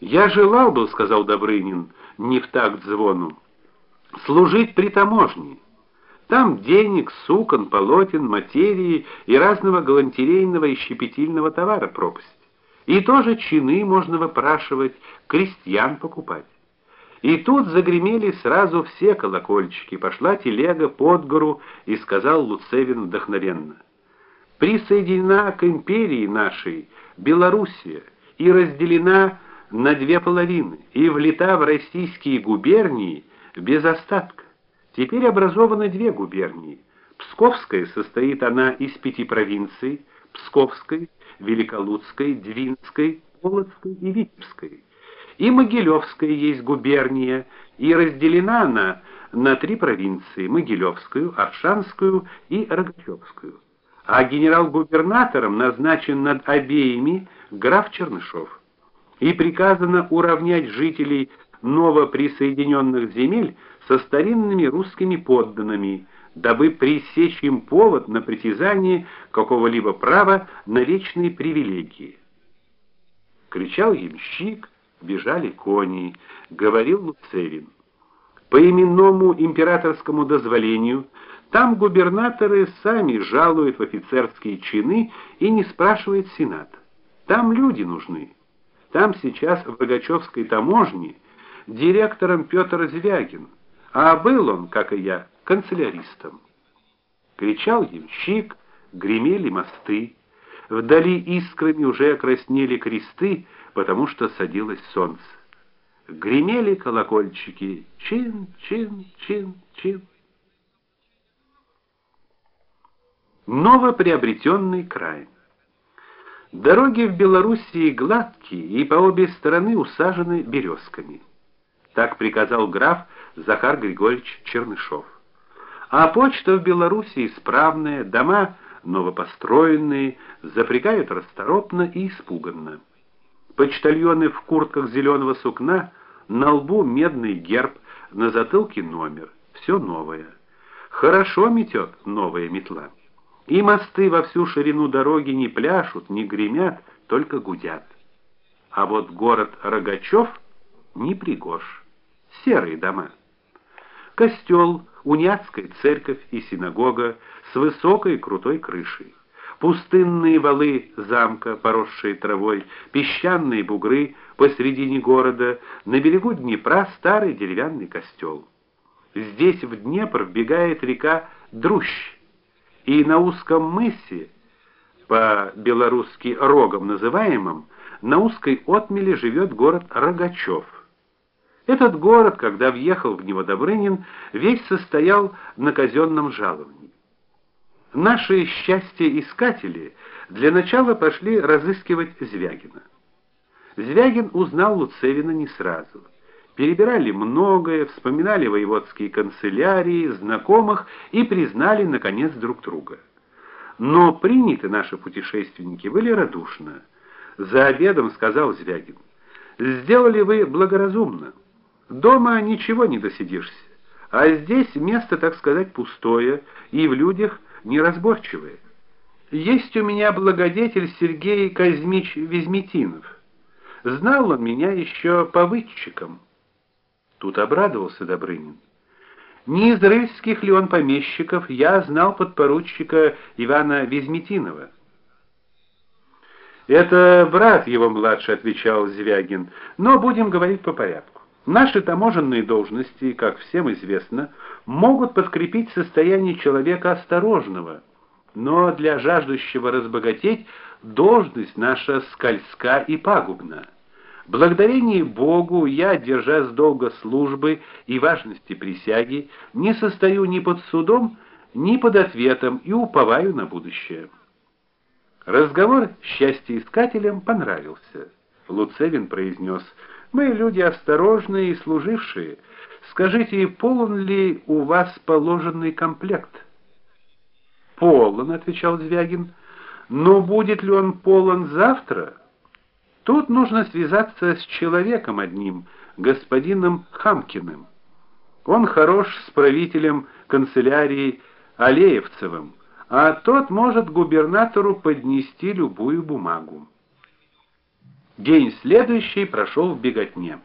Я желал бы, сказал Добрынин, не в такт звону, служить при таможне. Там денег, сукон, полотен, материи и разного галантерейного и щепетильного товара пропасть. И тоже чины можно выпрашивать, крестьян покупать. И тут загремели сразу все колокольчики, пошла телега под гору, и сказал Луцевин вдохновенно: "Присоединена к империи нашей Белоруссия и разделена на две половины, и влита в российские губернии без остатка. Теперь образованы две губернии. Псковская состоит она из пяти провинций: Псковской, Великолуцкой, Двинской, Полоцкой и Витебской. И Могилевская есть губерния, и разделена она на три провинции: Могилевскую, Аршанскую и Рогачевскую. А генерал-губернатором назначен над обеими граф Чернышов. И приказано уравнять жителей новоприсоединенных земель со старинными русскими подданными, дабы пресечь им повод на притязание какого-либо права на вечные привилегии. Кричал ямщик, бежали кони, говорил Луцевин. По именному императорскому дозволению там губернаторы сами жалуют в офицерские чины и не спрашивают сенат. Там люди нужны. Там сейчас в Рогачевской таможне директором Петр Звягин, а был он, как и я, канцеляристом. Кричал ямщик, гремели мосты. Вдали искрами уже окраснели кресты, потому что садилось солнце. Гремели колокольчики: чин, чин, чин, чин. Новоприобретенный край. Дороги в Белоруссии гладкие и по обе стороны усажены березками. Так приказал граф Захар Григорьевич Чернышов. А почта в Белоруссии исправная, дома новопостроенные, запрягают расторопно и испуганно. Почтальоны в куртках зеленого сукна, на лбу медный герб, на затылке номер. все новое. Хорошо метет новая метла. И мосты во всю ширину дороги не пляшут, не гремят, только гудят. А вот город Рогачев не пригож. Серые дома. Костел, униатская церковь и синагога с высокой крутой крышей пустынные валы замка, поросшие травой, песчаные бугры посредине города, на берегу Днепра старый деревянный костел. Здесь в Днепр вбегает река Друщ, и на узком мысе, по-белорусски Рогом называемом, на узкой отмеле живет город Рогачев. Этот город, когда въехал в него Добрынин, весь состоял на казенном жаловании. Наши счастье-искатели для начала пошли разыскивать Звягина. Звягин узнал Луцевина не сразу. Перебирали многое, вспоминали воеводские канцелярии, знакомых и признали наконец друг друга. Но приняты наши путешественники были радушно. За обедом сказал Звягин: "Сделали вы благоразумно. Дома ничего не досидишься, а здесь место, так сказать, пустое, и в людях неразборчивые. Есть у меня благодетель Сергей Казмич Визметинов. Знал он меня еще повыдчиком. Тут обрадовался Добрынин. Не из рыльских ли он помещиков, я знал подпоручика Ивана Визметинова. Это брат его младший, отвечал Звягин. Но будем говорить по порядку. Наши таможенные должности, как всем известно, могут подкрепить состояние человека осторожного, но для жаждущего разбогатеть должность наша скользка и пагубна. Благодарение Богу я, держась долго службы и важности присяги, не состою ни под судом, ни под ответом и уповаю на будущее. Разговор счастьеискателям понравился. Луцевин произнес: мы люди осторожные и служившие. Скажите, полон ли у вас положенный комплект? Полон, отвечал Звягин. Но будет ли он полон завтра? Тут нужно связаться с человеком одним, господином Хамкиным. Он хорош с правителем канцелярии Алеевцевым, а тот может губернатору поднести любую бумагу. День следующий прошел в беготне.